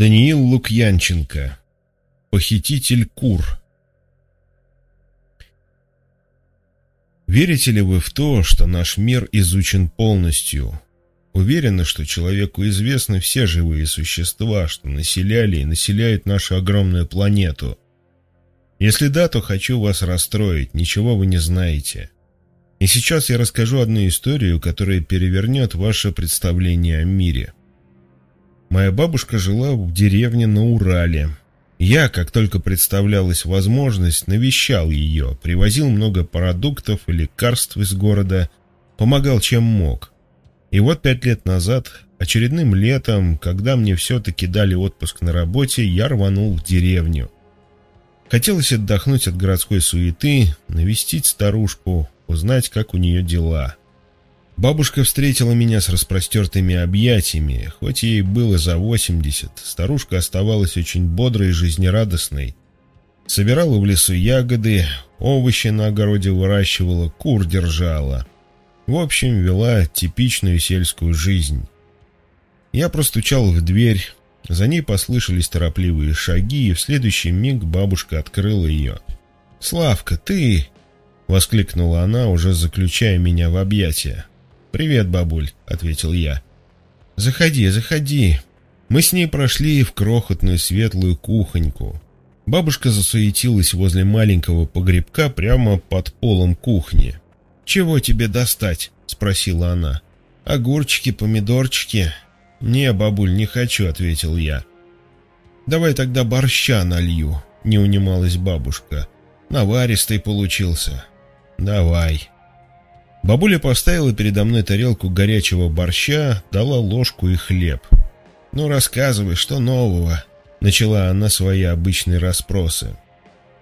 Даниил Лукьянченко. Похититель кур. Верите ли вы в то, что наш мир изучен полностью? Уверены, что человеку известны все живые существа, что населяли и населяют нашу огромную планету? Если да, то хочу вас расстроить, ничего вы не знаете. И сейчас я расскажу одну историю, которая перевернет ваше представление о мире – Моя бабушка жила в деревне на Урале. Я, как только представлялась возможность, навещал ее, привозил много продуктов и лекарств из города, помогал чем мог. И вот пять лет назад, очередным летом, когда мне все-таки дали отпуск на работе, я рванул в деревню. Хотелось отдохнуть от городской суеты, навестить старушку, узнать, как у нее дела. Бабушка встретила меня с распростертыми объятиями. Хоть ей было за восемьдесят, старушка оставалась очень бодрой и жизнерадостной. Собирала в лесу ягоды, овощи на огороде выращивала, кур держала. В общем, вела типичную сельскую жизнь. Я простучал в дверь, за ней послышались торопливые шаги, и в следующий миг бабушка открыла ее. «Славка, ты...» — воскликнула она, уже заключая меня в объятия. «Привет, бабуль», — ответил я. «Заходи, заходи». Мы с ней прошли в крохотную светлую кухоньку. Бабушка засуетилась возле маленького погребка прямо под полом кухни. «Чего тебе достать?» — спросила она. «Огурчики, помидорчики?» «Не, бабуль, не хочу», — ответил я. «Давай тогда борща налью», — не унималась бабушка. «Наваристый получился». «Давай». Бабуля поставила передо мной тарелку горячего борща, дала ложку и хлеб. «Ну, рассказывай, что нового?» — начала она свои обычные расспросы.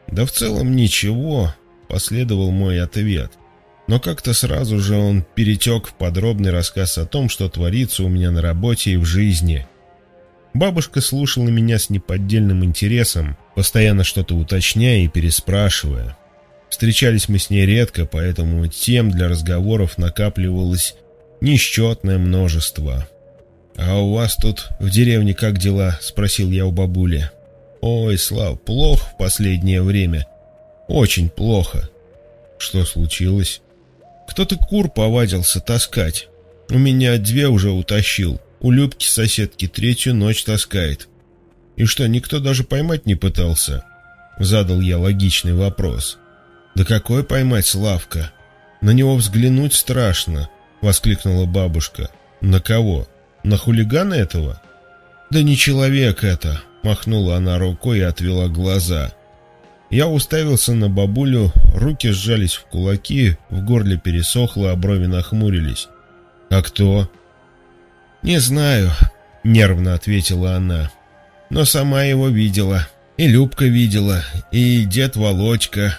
«Да в целом ничего», — последовал мой ответ. Но как-то сразу же он перетек в подробный рассказ о том, что творится у меня на работе и в жизни. Бабушка слушала меня с неподдельным интересом, постоянно что-то уточняя и переспрашивая. Встречались мы с ней редко, поэтому тем для разговоров накапливалось несчетное множество. «А у вас тут в деревне как дела?» — спросил я у бабули. «Ой, Слав, плохо в последнее время. Очень плохо». «Что случилось?» «Кто-то кур повадился таскать. У меня две уже утащил. У Любки соседки третью ночь таскает». «И что, никто даже поймать не пытался?» Задал я логичный вопрос. «Да какой поймать Славка? На него взглянуть страшно!» — воскликнула бабушка. «На кого? На хулигана этого?» «Да не человек это!» — махнула она рукой и отвела глаза. Я уставился на бабулю, руки сжались в кулаки, в горле пересохло, а брови нахмурились. «А кто?» «Не знаю», — нервно ответила она. «Но сама его видела. И Любка видела, и дед Володька,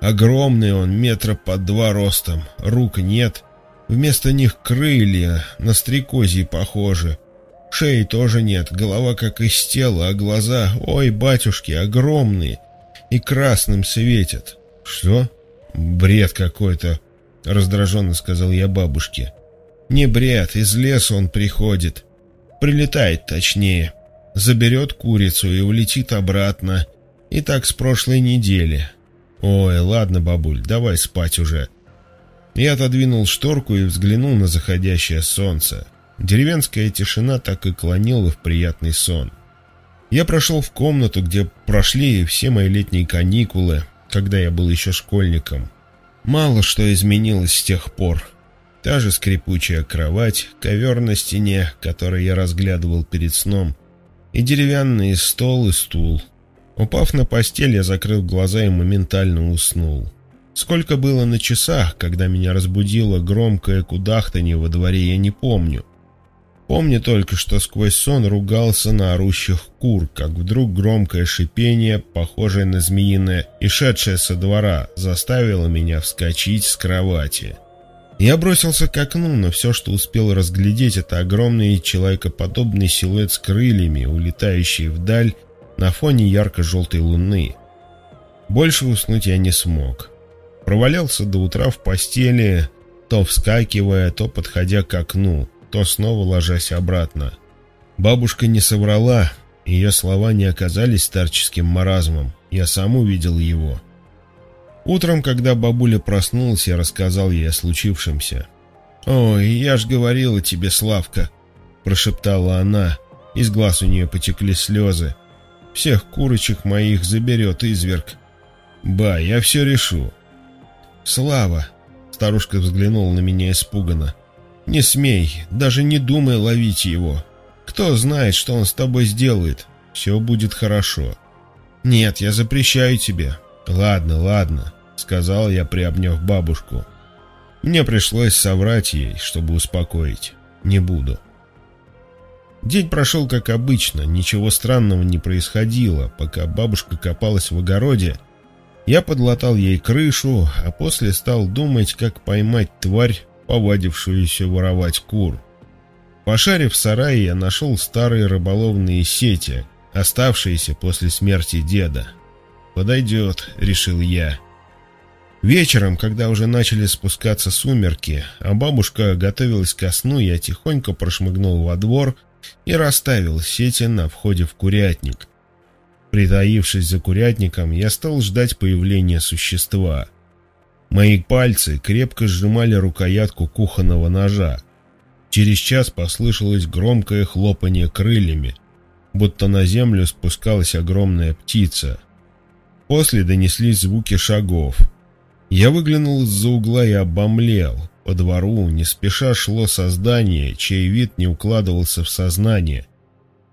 Огромный он, метра под два ростом, рук нет. Вместо них крылья, на стрекозьи похожи. Шеи тоже нет, голова как из тела, а глаза, ой, батюшки, огромные и красным светят. Что? Бред какой-то, раздраженно сказал я бабушке. Не бред, из леса он приходит. Прилетает точнее. Заберет курицу и улетит обратно. И так с прошлой недели. «Ой, ладно, бабуль, давай спать уже». Я отодвинул шторку и взглянул на заходящее солнце. Деревенская тишина так и клонила в приятный сон. Я прошел в комнату, где прошли все мои летние каникулы, когда я был еще школьником. Мало что изменилось с тех пор. Та же скрипучая кровать, ковер на стене, который я разглядывал перед сном, и деревянный стол и стул — Упав на постель, я закрыл глаза и моментально уснул. Сколько было на часах, когда меня разбудило громкое кудахтанье во дворе, я не помню. Помню только, что сквозь сон ругался на орущих кур, как вдруг громкое шипение, похожее на змеиное и шедшее со двора, заставило меня вскочить с кровати. Я бросился к окну, но все, что успел разглядеть, это огромный человекоподобный силуэт с крыльями, улетающий вдаль на фоне ярко-желтой луны. Больше уснуть я не смог. Провалялся до утра в постели, то вскакивая, то подходя к окну, то снова ложась обратно. Бабушка не соврала. Ее слова не оказались старческим маразмом, я сам увидел его. Утром, когда бабуля проснулась, я рассказал ей о случившемся. «Ой, я ж говорила тебе, Славка!» — прошептала она. Из глаз у нее потекли слезы. «Всех курочек моих заберет изверг». «Ба, я все решу». «Слава!» — старушка взглянула на меня испуганно. «Не смей, даже не думай ловить его. Кто знает, что он с тобой сделает. Все будет хорошо». «Нет, я запрещаю тебе». «Ладно, ладно», — сказал я, приобняв бабушку. Мне пришлось соврать ей, чтобы успокоить. Не буду. День прошел как обычно, ничего странного не происходило, пока бабушка копалась в огороде. Я подлатал ей крышу, а после стал думать, как поймать тварь, повадившуюся воровать кур. Пошарив в сарае, я нашел старые рыболовные сети, оставшиеся после смерти деда. «Подойдет», — решил я. Вечером, когда уже начали спускаться сумерки, а бабушка готовилась ко сну, я тихонько прошмыгнул во двор и расставил сети на входе в курятник. Притаившись за курятником, я стал ждать появления существа. Мои пальцы крепко сжимали рукоятку кухонного ножа. Через час послышалось громкое хлопанье крыльями, будто на землю спускалась огромная птица. После донеслись звуки шагов. Я выглянул из-за угла и обомлел. По двору не спеша шло создание, чей вид не укладывался в сознание.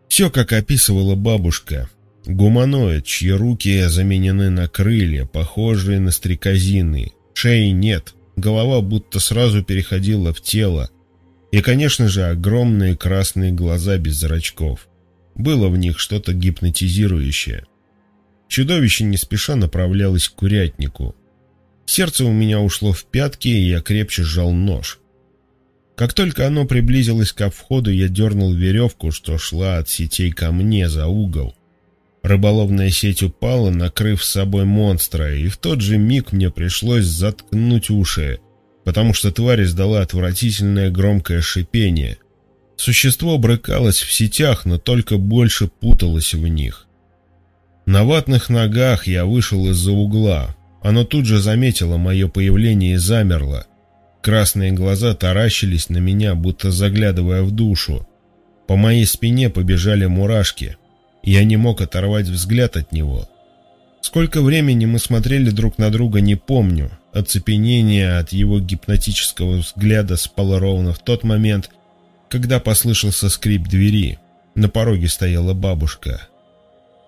Все, как описывала бабушка. Гуманоид, чьи руки заменены на крылья, похожие на стрекозины. Шеи нет, голова будто сразу переходила в тело. И, конечно же, огромные красные глаза без зрачков. Было в них что-то гипнотизирующее. Чудовище не спеша направлялось к курятнику. Сердце у меня ушло в пятки, и я крепче сжал нож. Как только оно приблизилось ко входу, я дернул веревку, что шла от сетей ко мне за угол. Рыболовная сеть упала, накрыв с собой монстра, и в тот же миг мне пришлось заткнуть уши, потому что тварь издала отвратительное громкое шипение. Существо брыкалось в сетях, но только больше путалось в них. На ватных ногах я вышел из-за угла, оно тут же заметило мое появление и замерло. Красные глаза таращились на меня, будто заглядывая в душу. По моей спине побежали мурашки. Я не мог оторвать взгляд от него. Сколько времени мы смотрели друг на друга, не помню. Оцепенение от его гипнотического взгляда спало ровно в тот момент, когда послышался скрип двери. На пороге стояла бабушка.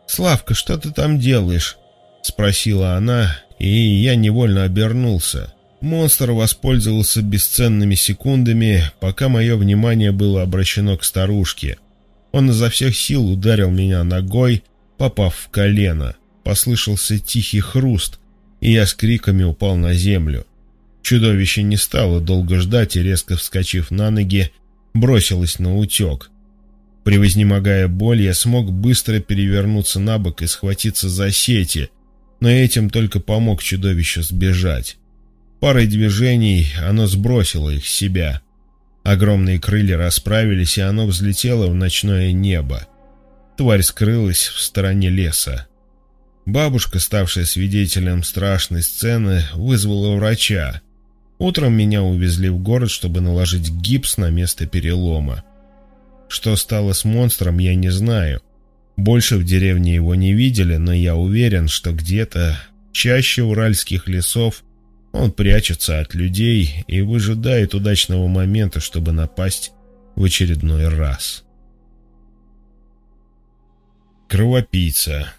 «Славка, что ты там делаешь?» — спросила она, и я невольно обернулся. Монстр воспользовался бесценными секундами, пока мое внимание было обращено к старушке. Он изо всех сил ударил меня ногой, попав в колено. Послышался тихий хруст, и я с криками упал на землю. Чудовище не стало долго ждать и, резко вскочив на ноги, бросилось на утек. Превознемогая боль, я смог быстро перевернуться на бок и схватиться за сети, но этим только помог чудовищу сбежать. Парой движений оно сбросило их с себя. Огромные крылья расправились, и оно взлетело в ночное небо. Тварь скрылась в стороне леса. Бабушка, ставшая свидетелем страшной сцены, вызвала врача. Утром меня увезли в город, чтобы наложить гипс на место перелома. Что стало с монстром, я не знаю. Больше в деревне его не видели, но я уверен, что где-то чаще уральских лесов он прячется от людей и выжидает удачного момента, чтобы напасть в очередной раз. Кровопийца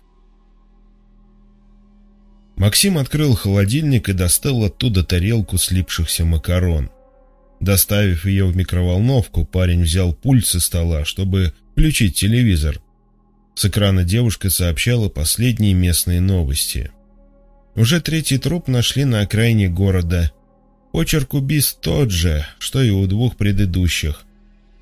Максим открыл холодильник и достал оттуда тарелку слипшихся макарон. Доставив ее в микроволновку, парень взял пульт со стола, чтобы включить телевизор. С экрана девушка сообщала последние местные новости. Уже третий труп нашли на окраине города. Почерк убийств тот же, что и у двух предыдущих.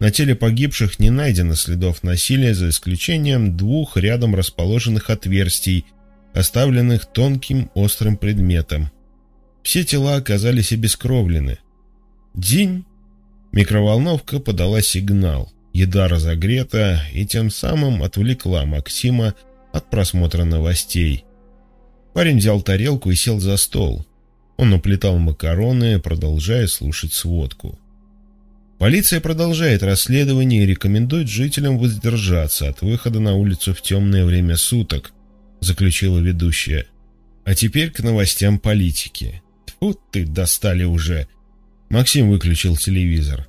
На теле погибших не найдено следов насилия, за исключением двух рядом расположенных отверстий, оставленных тонким острым предметом. Все тела оказались обескровлены. День! Микроволновка подала сигнал. Еда разогрета и тем самым отвлекла Максима от просмотра новостей. Парень взял тарелку и сел за стол. Он уплетал макароны, продолжая слушать сводку. Полиция продолжает расследование и рекомендует жителям воздержаться от выхода на улицу в темное время суток, заключила ведущая. А теперь к новостям политики. Тьфу ты, достали уже. Максим выключил телевизор.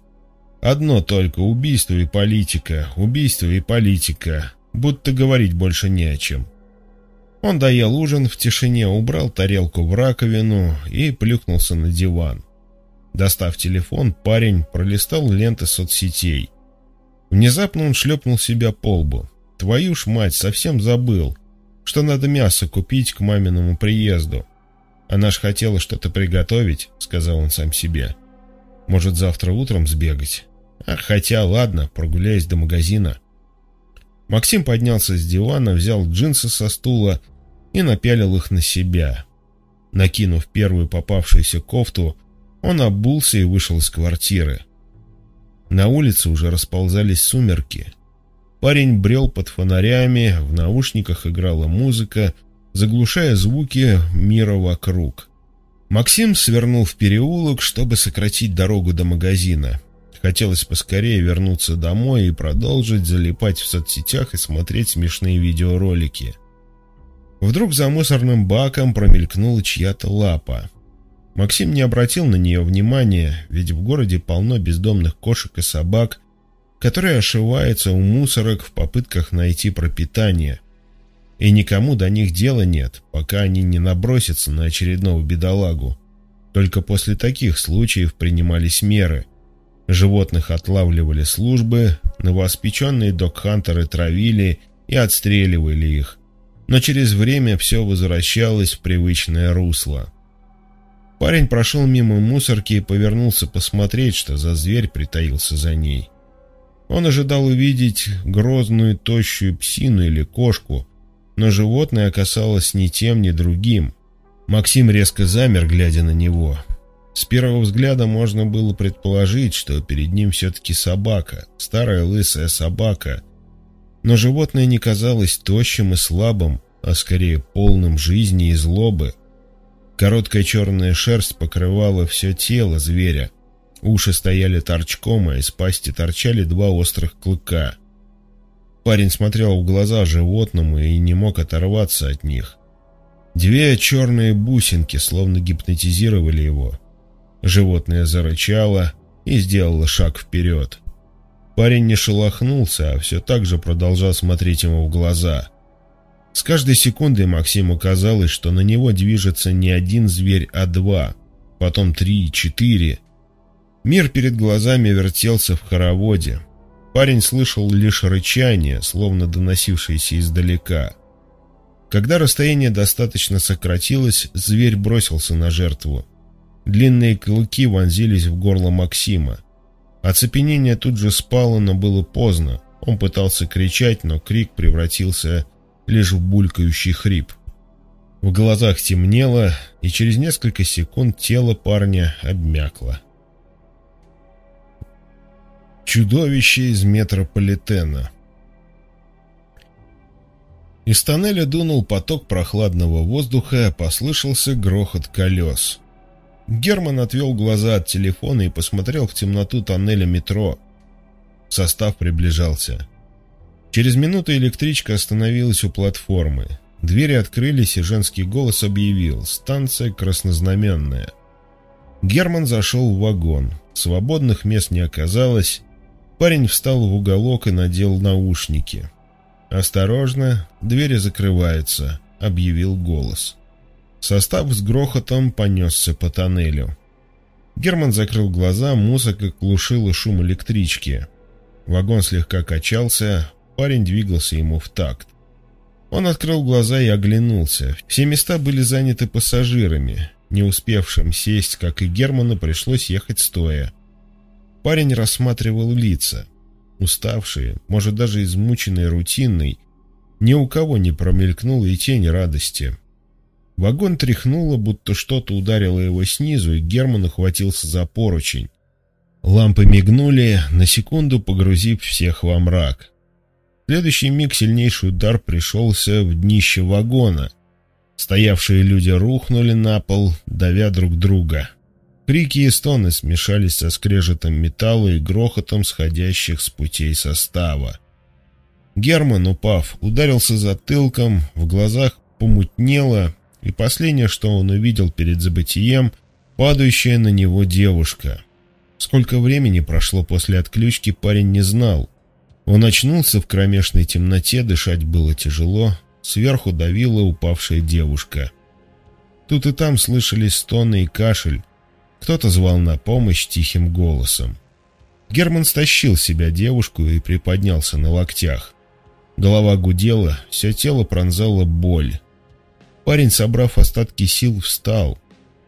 Одно только убийство и политика, убийство и политика, будто говорить больше не о чем. Он доел ужин в тишине, убрал тарелку в раковину и плюхнулся на диван. Достав телефон, парень пролистал ленты соцсетей. Внезапно он шлепнул себя по лбу. «Твою ж мать, совсем забыл, что надо мясо купить к маминому приезду. Она ж хотела что-то приготовить», — сказал он сам себе. «Может, завтра утром сбегать?» А хотя, ладно, прогуляюсь до магазина. Максим поднялся с дивана, взял джинсы со стула и напялил их на себя. Накинув первую попавшуюся кофту, он обулся и вышел из квартиры. На улице уже расползались сумерки. Парень брел под фонарями, в наушниках играла музыка, заглушая звуки мира вокруг. Максим свернул в переулок, чтобы сократить дорогу до магазина. Хотелось поскорее вернуться домой и продолжить залипать в соцсетях и смотреть смешные видеоролики. Вдруг за мусорным баком промелькнула чья-то лапа. Максим не обратил на нее внимания, ведь в городе полно бездомных кошек и собак, которые ошиваются у мусорок в попытках найти пропитание. И никому до них дела нет, пока они не набросятся на очередного бедолагу. Только после таких случаев принимались меры – Животных отлавливали службы, новооспеченные док-хантеры травили и отстреливали их. Но через время все возвращалось в привычное русло. Парень прошел мимо мусорки и повернулся посмотреть, что за зверь притаился за ней. Он ожидал увидеть грозную тощую псину или кошку, но животное оказалось ни тем, ни другим. Максим резко замер, глядя на него. С первого взгляда можно было предположить, что перед ним все-таки собака, старая лысая собака. Но животное не казалось тощим и слабым, а скорее полным жизни и злобы. Короткая черная шерсть покрывала все тело зверя. Уши стояли торчком, а из пасти торчали два острых клыка. Парень смотрел в глаза животному и не мог оторваться от них. Две черные бусинки словно гипнотизировали его — Животное зарычало и сделало шаг вперед. Парень не шелохнулся, а все так же продолжал смотреть ему в глаза. С каждой секундой Максиму казалось, что на него движется не один зверь, а два, потом три, четыре. Мир перед глазами вертелся в хороводе. Парень слышал лишь рычание, словно доносившееся издалека. Когда расстояние достаточно сократилось, зверь бросился на жертву. Длинные клыки вонзились в горло Максима. Оцепенение тут же спало, но было поздно. Он пытался кричать, но крик превратился лишь в булькающий хрип. В глазах темнело, и через несколько секунд тело парня обмякло. Чудовище из метрополитена Из тоннеля дунул поток прохладного воздуха, послышался грохот колес. Герман отвел глаза от телефона и посмотрел в темноту тоннеля метро. Состав приближался. Через минуту электричка остановилась у платформы. Двери открылись, и женский голос объявил «Станция краснознаменная». Герман зашел в вагон. Свободных мест не оказалось. Парень встал в уголок и надел наушники. «Осторожно, двери закрываются», — объявил голос. Состав с грохотом понесся по тоннелю. Герман закрыл глаза, музыка глушила шум электрички. Вагон слегка качался, парень двигался ему в такт. Он открыл глаза и оглянулся. Все места были заняты пассажирами. Не успевшим сесть, как и Герману, пришлось ехать стоя. Парень рассматривал лица. Уставшие, может даже измученные рутинной, ни у кого не промелькнула и тень радости. Вагон тряхнуло, будто что-то ударило его снизу, и Герман ухватился за поручень. Лампы мигнули, на секунду погрузив всех во мрак. В следующий миг сильнейший удар пришелся в днище вагона. Стоявшие люди рухнули на пол, давя друг друга. Крики и стоны смешались со скрежетом металла и грохотом сходящих с путей состава. Герман, упав, ударился затылком, в глазах помутнело, и последнее, что он увидел перед забытием, падающая на него девушка. Сколько времени прошло после отключки, парень не знал. Он очнулся в кромешной темноте, дышать было тяжело, сверху давила упавшая девушка. Тут и там слышались стоны и кашель, кто-то звал на помощь тихим голосом. Герман стащил себя девушку и приподнялся на локтях. Голова гудела, все тело пронзала боль. Парень, собрав остатки сил, встал.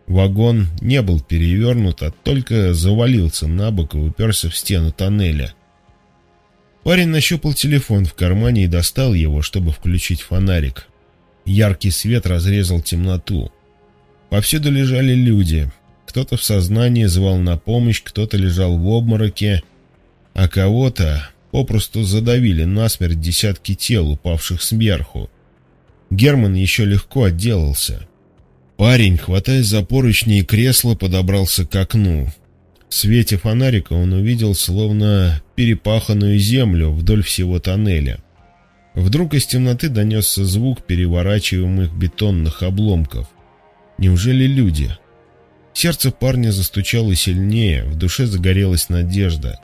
Вагон не был перевернут, а только завалился на бок и уперся в стену тоннеля. Парень нащупал телефон в кармане и достал его, чтобы включить фонарик. Яркий свет разрезал темноту. Повсюду лежали люди. Кто-то в сознании звал на помощь, кто-то лежал в обмороке, а кого-то попросту задавили насмерть десятки тел, упавших сверху. Герман еще легко отделался. Парень, хватаясь за поручни и кресло, подобрался к окну. В свете фонарика он увидел словно перепаханную землю вдоль всего тоннеля. Вдруг из темноты донесся звук переворачиваемых бетонных обломков. Неужели люди? Сердце парня застучало сильнее, в душе загорелась надежда.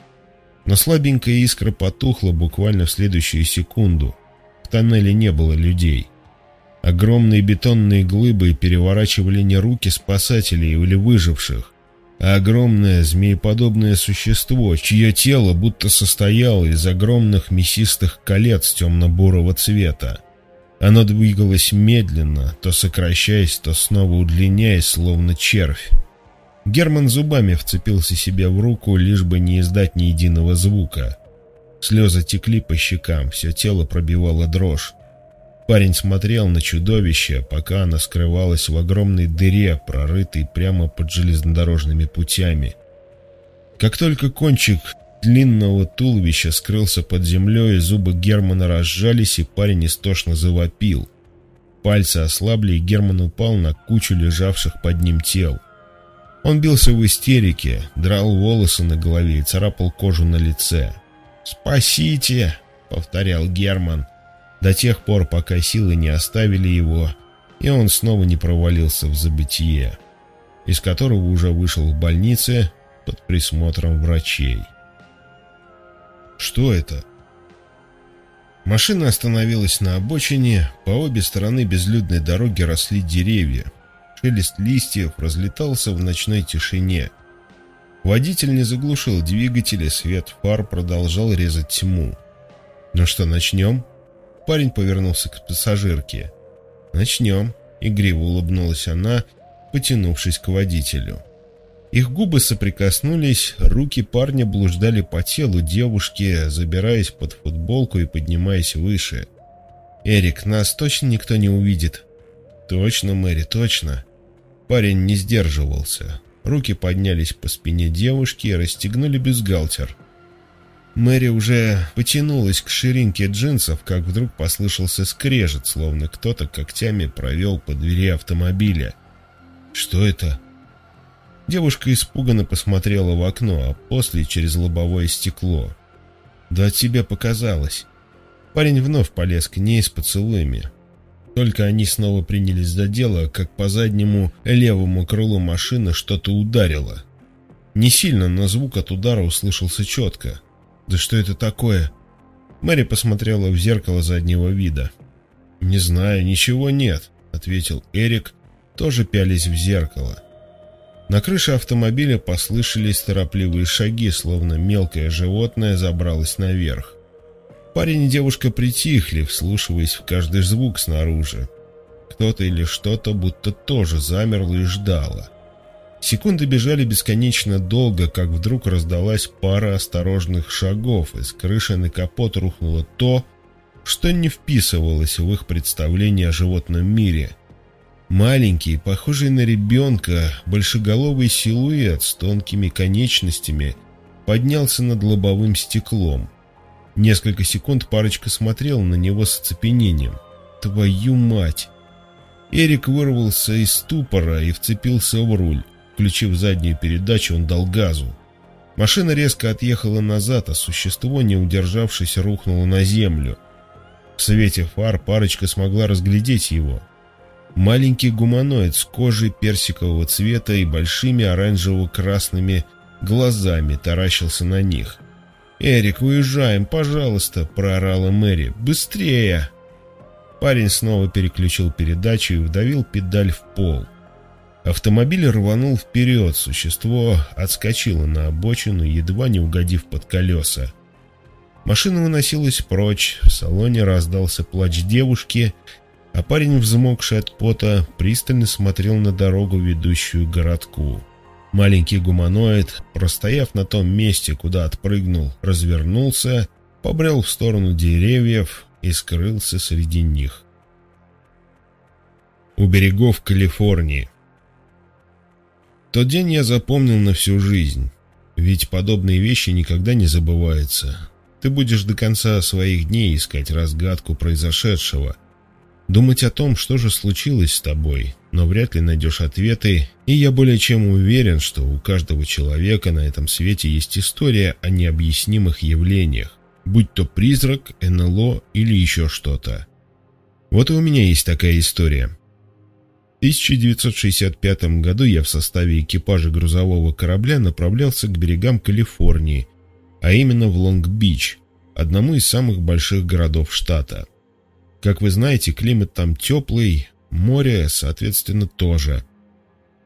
Но слабенькая искра потухла буквально в следующую секунду. В тоннеле не было людей. Огромные бетонные глыбы переворачивали не руки спасателей или выживших, а огромное змееподобное существо, чье тело будто состояло из огромных мясистых колец темно-бурого цвета. Оно двигалось медленно, то сокращаясь, то снова удлиняясь, словно червь. Герман зубами вцепился себе в руку, лишь бы не издать ни единого звука. Слезы текли по щекам, все тело пробивало дрожь. Парень смотрел на чудовище, пока оно скрывалось в огромной дыре, прорытой прямо под железнодорожными путями. Как только кончик длинного туловища скрылся под землей, зубы Германа разжались, и парень истошно завопил. Пальцы ослабли, и Герман упал на кучу лежавших под ним тел. Он бился в истерике, драл волосы на голове и царапал кожу на лице. «Спасите!» — повторял Герман. До тех пор, пока силы не оставили его, и он снова не провалился в забытие, из которого уже вышел в больнице под присмотром врачей. Что это? Машина остановилась на обочине, по обе стороны безлюдной дороги росли деревья, шелест листьев разлетался в ночной тишине. Водитель не заглушил двигателя, свет фар продолжал резать тьму. «Ну что, начнем?» Парень повернулся к пассажирке. «Начнем», — игриво улыбнулась она, потянувшись к водителю. Их губы соприкоснулись, руки парня блуждали по телу девушки, забираясь под футболку и поднимаясь выше. «Эрик, нас точно никто не увидит?» «Точно, Мэри, точно». Парень не сдерживался. Руки поднялись по спине девушки и расстегнули бюстгальтер. Мэри уже потянулась к ширинке джинсов, как вдруг послышался скрежет, словно кто-то когтями провел по двери автомобиля. «Что это?» Девушка испуганно посмотрела в окно, а после через лобовое стекло. «Да тебе показалось». Парень вновь полез к ней с поцелуями. Только они снова принялись за дело, как по заднему левому крылу машины что-то ударило. Не сильно, но звук от удара услышался четко. «Да что это такое?» Мэри посмотрела в зеркало заднего вида. «Не знаю, ничего нет», — ответил Эрик, тоже пялись в зеркало. На крыше автомобиля послышались торопливые шаги, словно мелкое животное забралось наверх. Парень и девушка притихли, вслушиваясь в каждый звук снаружи. Кто-то или что-то будто тоже замерло и ждало. Секунды бежали бесконечно долго, как вдруг раздалась пара осторожных шагов, и с крыши на капот рухнуло то, что не вписывалось в их представление о животном мире. Маленький, похожий на ребенка, большеголовый силуэт с тонкими конечностями поднялся над лобовым стеклом. Несколько секунд парочка смотрел на него с оцепенением. «Твою мать!» Эрик вырвался из ступора и вцепился в руль. Включив заднюю передачу, он дал газу. Машина резко отъехала назад, а существо, не удержавшись, рухнуло на землю. В свете фар парочка смогла разглядеть его. Маленький гуманоид с кожей персикового цвета и большими оранжево-красными глазами таращился на них. «Эрик, уезжаем, пожалуйста!» — проорала Мэри. «Быстрее!» Парень снова переключил передачу и вдавил педаль в пол. Автомобиль рванул вперед, существо отскочило на обочину, едва не угодив под колеса. Машина выносилась прочь, в салоне раздался плач девушки, а парень, взмокший от пота, пристально смотрел на дорогу, ведущую к городку. Маленький гуманоид, простояв на том месте, куда отпрыгнул, развернулся, побрел в сторону деревьев и скрылся среди них. У берегов Калифорнии тот день я запомнил на всю жизнь, ведь подобные вещи никогда не забываются. Ты будешь до конца своих дней искать разгадку произошедшего, думать о том, что же случилось с тобой, но вряд ли найдешь ответы, и я более чем уверен, что у каждого человека на этом свете есть история о необъяснимых явлениях, будь то призрак, НЛО или еще что-то. Вот и у меня есть такая история. 1965 году я в составе экипажа грузового корабля направлялся к берегам Калифорнии, а именно в Лонг-Бич, одному из самых больших городов штата. Как вы знаете, климат там теплый, море, соответственно, тоже.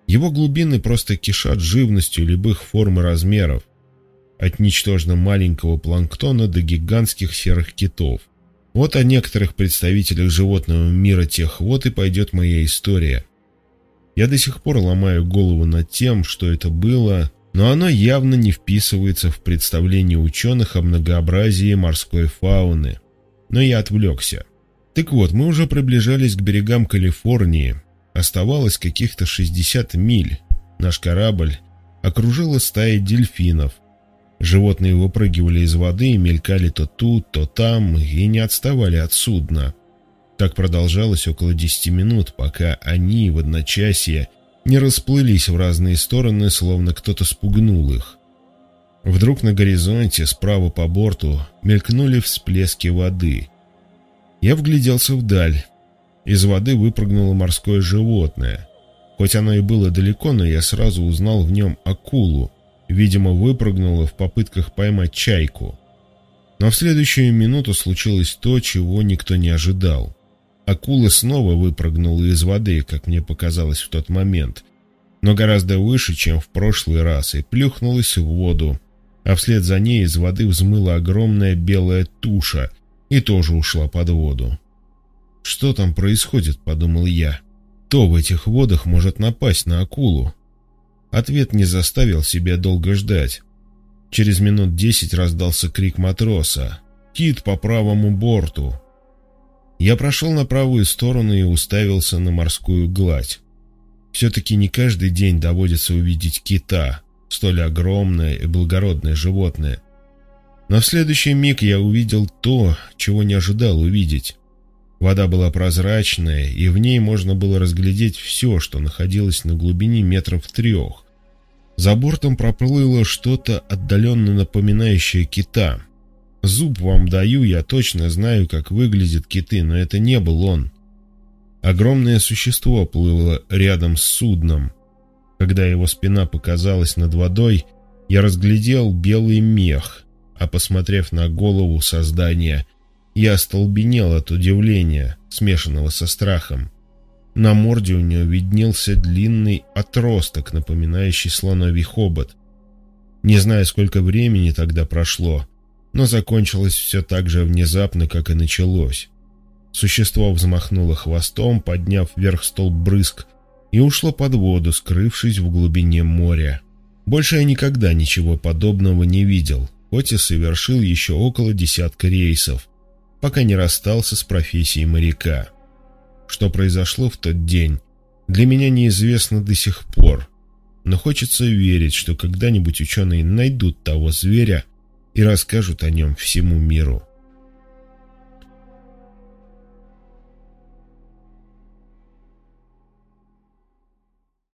Его глубины просто кишат живностью любых форм и размеров, от ничтожно маленького планктона до гигантских серых китов – вот о некоторых представителях животного мира тех вот и пойдет моя история. Я до сих пор ломаю голову над тем, что это было, но оно явно не вписывается в представление ученых о многообразии морской фауны. Но я отвлекся. Так вот, мы уже приближались к берегам Калифорнии. Оставалось каких-то 60 миль. Наш корабль окружила стая дельфинов – Животные выпрыгивали из воды и мелькали то тут, то там, и не отставали от судна. Так продолжалось около десяти минут, пока они в одночасье не расплылись в разные стороны, словно кто-то спугнул их. Вдруг на горизонте, справа по борту, мелькнули всплески воды. Я вгляделся вдаль. Из воды выпрыгнуло морское животное. Хоть оно и было далеко, но я сразу узнал в нем акулу, видимо, выпрыгнула в попытках поймать чайку. Но в следующую минуту случилось то, чего никто не ожидал. Акула снова выпрыгнула из воды, как мне показалось в тот момент, но гораздо выше, чем в прошлый раз, и плюхнулась в воду, а вслед за ней из воды взмыла огромная белая туша и тоже ушла под воду. «Что там происходит?» — подумал я. «То в этих водах может напасть на акулу, Ответ не заставил себя долго ждать. Через минут десять раздался крик матроса. «Кит по правому борту!» Я прошел на правую сторону и уставился на морскую гладь. Все-таки не каждый день доводится увидеть кита, столь огромное и благородное животное. Но в следующий миг я увидел то, чего не ожидал увидеть. Вода была прозрачная, и в ней можно было разглядеть все, что находилось на глубине метров трех. За бортом проплыло что-то отдаленно напоминающее кита. Зуб вам даю, я точно знаю, как выглядят киты, но это не был он. Огромное существо плыло рядом с судном. Когда его спина показалась над водой, я разглядел белый мех, а посмотрев на голову создания – я остолбенел от удивления, смешанного со страхом. На морде у нее виднелся длинный отросток, напоминающий слоновий хобот. Не знаю, сколько времени тогда прошло, но закончилось все так же внезапно, как и началось. Существо взмахнуло хвостом, подняв вверх столб брызг, и ушло под воду, скрывшись в глубине моря. Больше я никогда ничего подобного не видел, хоть и совершил еще около десятка рейсов пока не расстался с профессией моряка. Что произошло в тот день, для меня неизвестно до сих пор. но хочется верить, что когда-нибудь ученые найдут того зверя и расскажут о нем всему миру.